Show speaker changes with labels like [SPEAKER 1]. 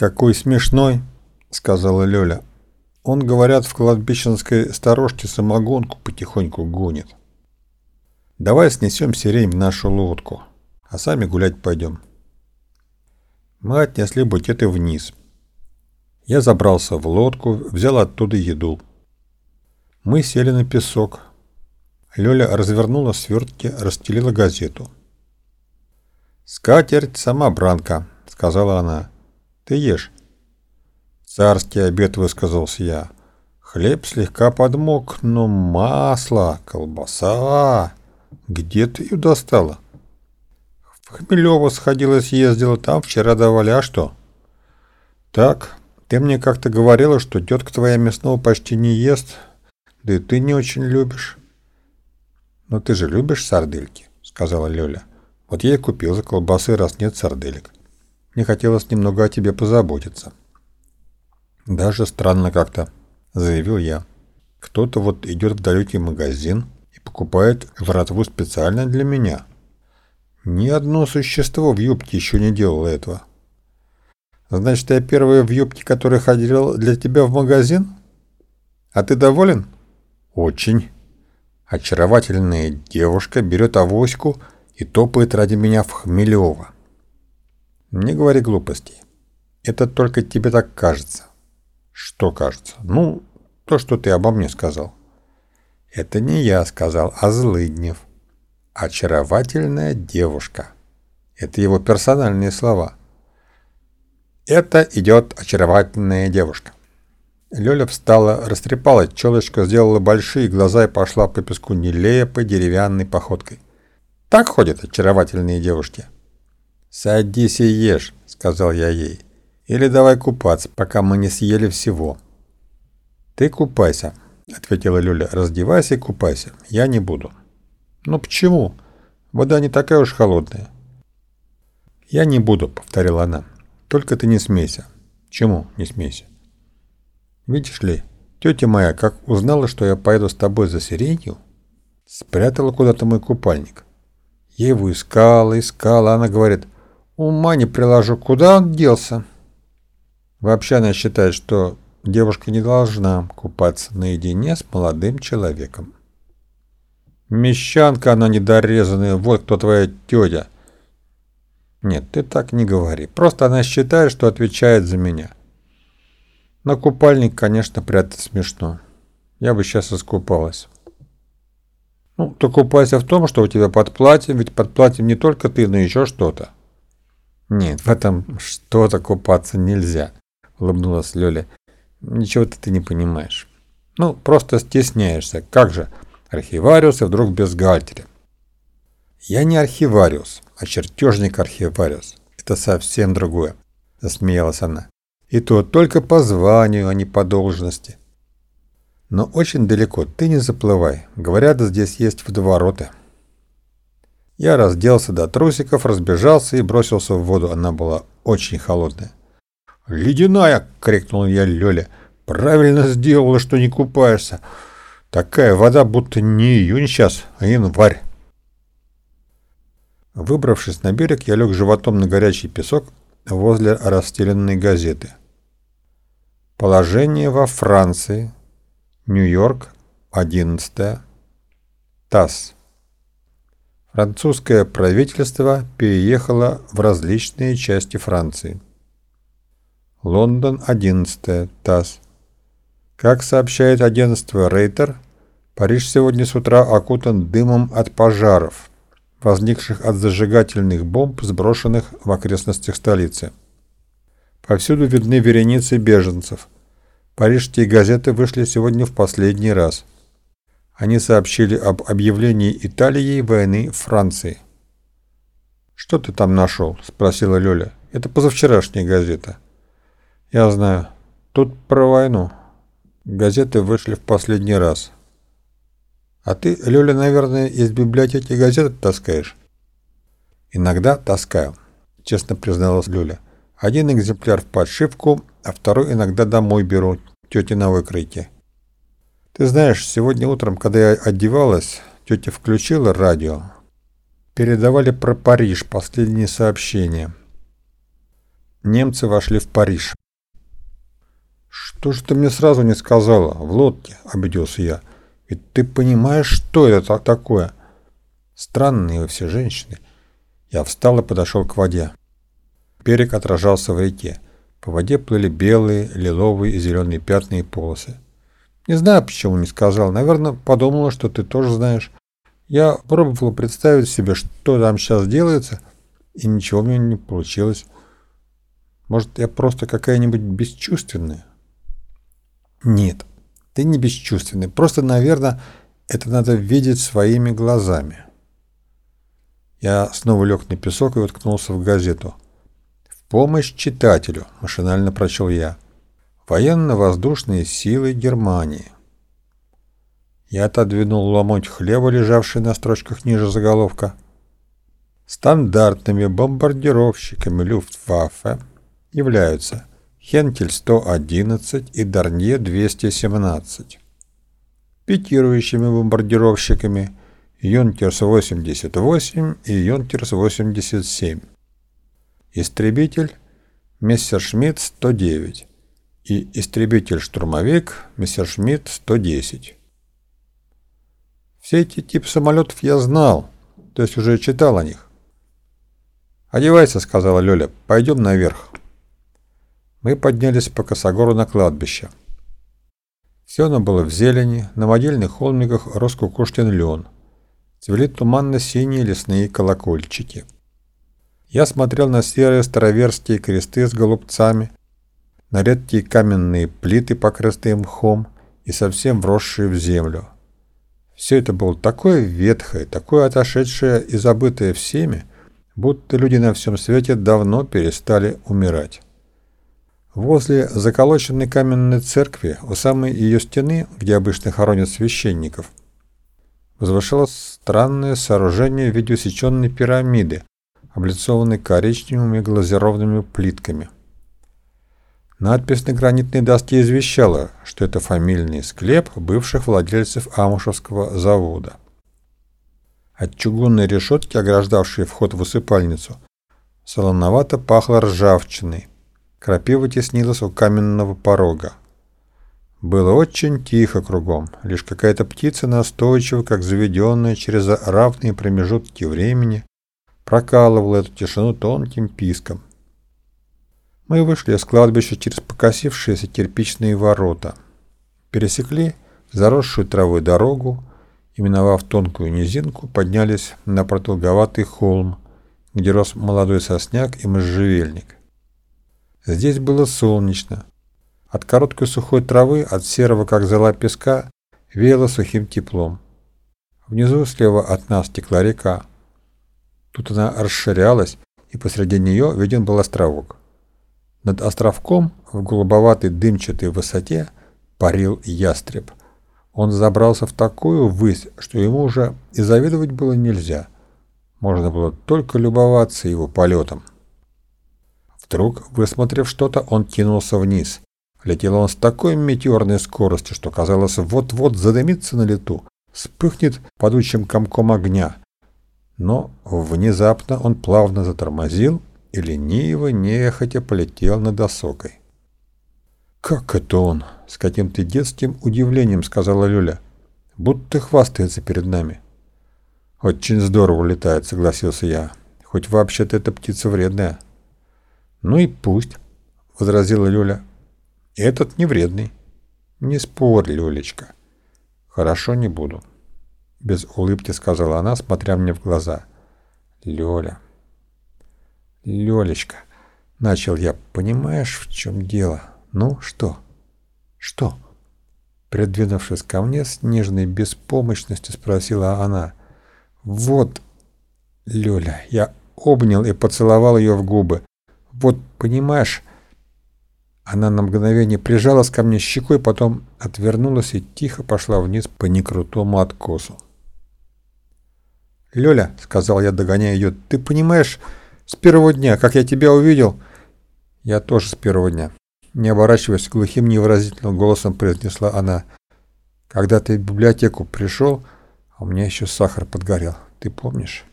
[SPEAKER 1] «Какой смешной!» — сказала Лёля. «Он, говорят, в кладбищенской сторожке самогонку потихоньку гонит. Давай снесем сирень в нашу лодку, а сами гулять пойдем». Мы отнесли букеты вниз. Я забрался в лодку, взял оттуда еду. Мы сели на песок. Лёля развернула свертки, расстелила газету. «Скатерть сама бранка», — сказала она. «Ты ешь». «Царский обед», — высказался я. «Хлеб слегка подмок, но масло, колбаса... Где ты ее достала?» «В Хмелево сходила, съездила, там вчера давали, а что?» «Так, ты мне как-то говорила, что тетка твоя мясного почти не ест, да и ты не очень любишь». «Но ты же любишь сардельки», — сказала Лёля. «Вот я и купил за колбасы, раз нет сарделек. Мне хотелось немного о тебе позаботиться». «Даже странно как-то», — заявил я. «Кто-то вот идет в далекий магазин и покупает вратву специально для меня. Ни одно существо в юбке еще не делало этого». Значит, я первая в юбке, которая ходила для тебя в магазин? А ты доволен? Очень. Очаровательная девушка берет авоську и топает ради меня в Хмелево. Не говори глупостей. Это только тебе так кажется. Что кажется? Ну, то, что ты обо мне сказал. Это не я сказал, а Злыднев. Очаровательная девушка. Это его персональные слова. Это идет очаровательная девушка. Лёля встала, растрепала челочку, сделала большие глаза и пошла по песку нелепой деревянной походкой. Так ходят очаровательные девушки. «Садись и ешь», — сказал я ей. «Или давай купаться, пока мы не съели всего». «Ты купайся», — ответила Люля. «Раздевайся и купайся. Я не буду». «Ну почему? Вода не такая уж холодная». «Я не буду», — повторила она. Только ты не смейся. Чему не смейся? Видишь ли, тетя моя, как узнала, что я поеду с тобой за сиренью, спрятала куда-то мой купальник. Я его искала, искала, она говорит, ума не приложу, куда он делся? Вообще она считает, что девушка не должна купаться наедине с молодым человеком. Мещанка она недорезанная, вот кто твоя тетя. Нет, ты так не говори. Просто она считает, что отвечает за меня. На купальник, конечно, прятать смешно. Я бы сейчас искупалась. Ну, то купайся в том, что у тебя под платьем, ведь под платьем не только ты, но еще что-то. Нет, в этом что-то купаться нельзя, улыбнулась Лёля. Ничего-то ты не понимаешь. Ну, просто стесняешься. Как же, архивариус и вдруг без гальтеря. Я не архивариус а чертежник-архивариус. Это совсем другое, засмеялась она. И то только по званию, а не по должности. Но очень далеко, ты не заплывай. Говорят, здесь есть водовороты. Я разделся до трусиков, разбежался и бросился в воду. Она была очень холодная. «Ледяная!» — крикнул я Лёле. «Правильно сделала, что не купаешься. Такая вода, будто не июнь сейчас, а январь». Выбравшись на берег, я лег животом на горячий песок возле расстеленной газеты. Положение во Франции. Нью-Йорк, 11. ТАСС. Французское правительство переехало в различные части Франции. Лондон, 11. ТАСС. Как сообщает агентство Рейтер, Париж сегодня с утра окутан дымом от пожаров – возникших от зажигательных бомб, сброшенных в окрестностях столицы. Повсюду видны вереницы беженцев. Парижские газеты вышли сегодня в последний раз. Они сообщили об объявлении Италией войны Франции. «Что ты там нашел?» – спросила Лёля. «Это позавчерашняя газета». «Я знаю. Тут про войну. Газеты вышли в последний раз. А ты, Лёля, наверное, из библиотеки газеты таскаешь? Иногда таскаю, честно призналась Лёля. Один экземпляр в подшивку, а второй иногда домой беру, тете на выкройке. Ты знаешь, сегодня утром, когда я одевалась, тетя включила радио. Передавали про Париж последние сообщения. немцы вошли в Париж. «Что же ты мне сразу не сказала? В лодке», — обиделся я. «Ведь ты понимаешь, что это такое?» Странные вы все женщины. Я встал и подошел к воде. Берег отражался в реке. По воде плыли белые, лиловые и зеленые пятна и полосы. Не знаю, почему не сказал. Наверное, подумала, что ты тоже знаешь. Я пробовал представить себе, что там сейчас делается, и ничего у меня не получилось. Может, я просто какая-нибудь бесчувственная? Нет, ты не бесчувственный. Просто, наверное, это надо видеть своими глазами. Я снова лег на песок и уткнулся в газету. «В помощь читателю», — машинально прочел я. «Военно-воздушные силы Германии». Я отодвинул ломоть хлеба, лежавший на строчках ниже заголовка. Стандартными бомбардировщиками Люфтваффе являются Хентель-111 и Дарнье-217. Пикирующими бомбардировщиками Юнкерс-88 и Юнкерс-87. Истребитель Мессершмитт-109 и истребитель-штурмовик Мессершмитт-110. Все эти типы самолетов я знал, то есть уже читал о них. «Одевайся», — сказала Лёля, — «пойдем наверх». Мы поднялись по косогору на кладбище. Все оно было в зелени, на модельных холмиках рос кукушкин лен. Цвели туманно-синие лесные колокольчики. Я смотрел на серые староверские кресты с голубцами, на редкие каменные плиты, покрытые мхом и совсем вросшие в землю. Все это было такое ветхое, такое отошедшее и забытое всеми, будто люди на всем свете давно перестали умирать. Возле заколоченной каменной церкви, у самой ее стены, где обычно хоронят священников, возвышалось странное сооружение в виде усеченной пирамиды, облицованной коричневыми глазированными плитками – Надпись на гранитной доске извещала, что это фамильный склеп бывших владельцев Амушевского завода. От чугунной решетки, ограждавшей вход в усыпальницу, солоновато пахло ржавчиной. Крапива теснилась у каменного порога. Было очень тихо кругом, лишь какая-то птица настойчиво, как заведенная через равные промежутки времени, прокалывала эту тишину тонким писком. Мы вышли с кладбища через покосившиеся кирпичные ворота. Пересекли заросшую травой дорогу и, миновав тонкую низинку, поднялись на продолговатый холм, где рос молодой сосняк и можжевельник. Здесь было солнечно. От короткой сухой травы, от серого, как зола песка, веяло сухим теплом. Внизу слева от нас текла река. Тут она расширялась, и посреди нее виден был островок. Над островком в голубоватой дымчатой высоте парил ястреб. Он забрался в такую высь, что ему уже и завидовать было нельзя. Можно было только любоваться его полетом. Вдруг, высмотрев что-то, он кинулся вниз. Летел он с такой метеорной скоростью, что казалось, вот-вот задымится на лету, вспыхнет падучим комком огня. Но внезапно он плавно затормозил и лениво, нехотя полетел над осокой. «Как это он?» — с каким-то детским удивлением сказала Люля. «Будто хвастается перед нами». «Очень здорово летает», — согласился я. «Хоть вообще-то эта птица вредная». «Ну и пусть», — возразила Люля. «Этот не вредный». «Не спорь, Люлечка». «Хорошо, не буду», — без улыбки сказала она, смотря мне в глаза. «Лёля, «Лёлечка», — начал я, — «понимаешь, в чем дело? Ну, что?» «Что?» Придвинувшись ко мне с нежной беспомощностью, спросила она. «Вот, Лёля, я обнял и поцеловал ее в губы. Вот, понимаешь...» Она на мгновение прижалась ко мне щекой, потом отвернулась и тихо пошла вниз по некрутому откосу. «Лёля», — сказал я, догоняя ее, — «ты понимаешь...» С первого дня, как я тебя увидел...» «Я тоже с первого дня». Не оборачиваясь, глухим невыразительным голосом произнесла она. «Когда ты в библиотеку пришел, а у меня еще сахар подгорел. Ты помнишь?»